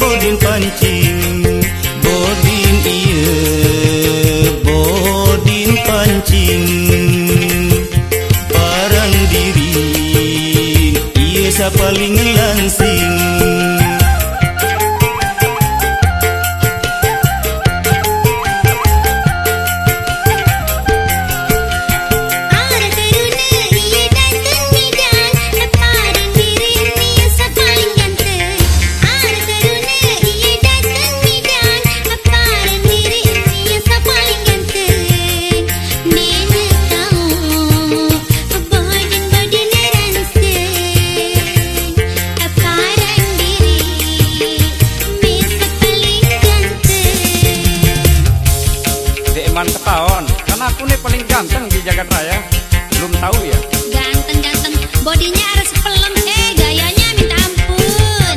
bodin pancing, bodin ia bodin pancing, parang diri ia sa paling. Aku nih paling ganteng di jagat raya. Belum tahu ya? Ganteng-ganteng Bodinya harus pelem Eh gayanya minta ampun.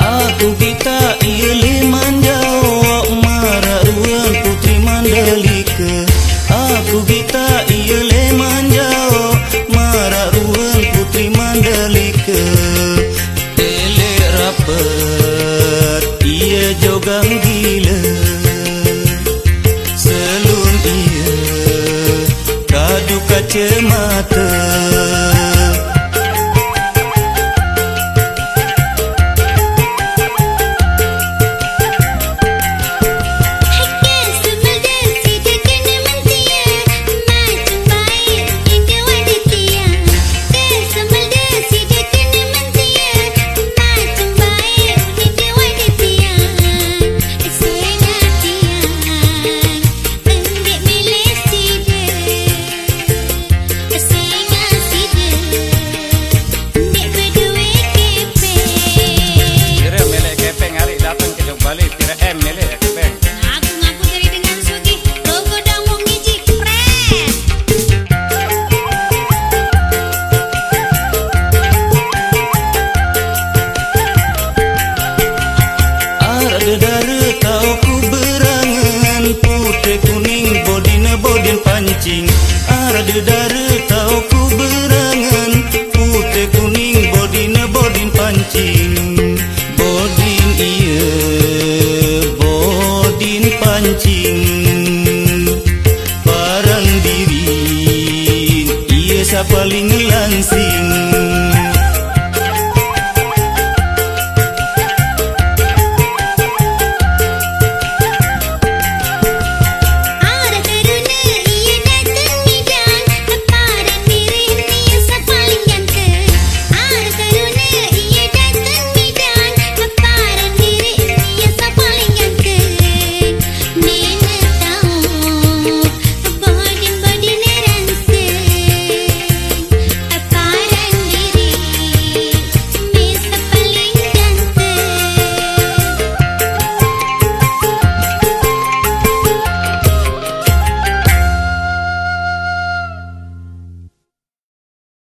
Aku kita ruang putri Mandalika. Aku kita ieli manjawab marah ruang putri Mandalika. Ele rapet ia jogang gila. Selun ia kadu kacamata ada dara tau ku berangan. Putih kuning bodin bodin pancing. Bodin ia bodin pancing. Barang diri ia sapaling langsing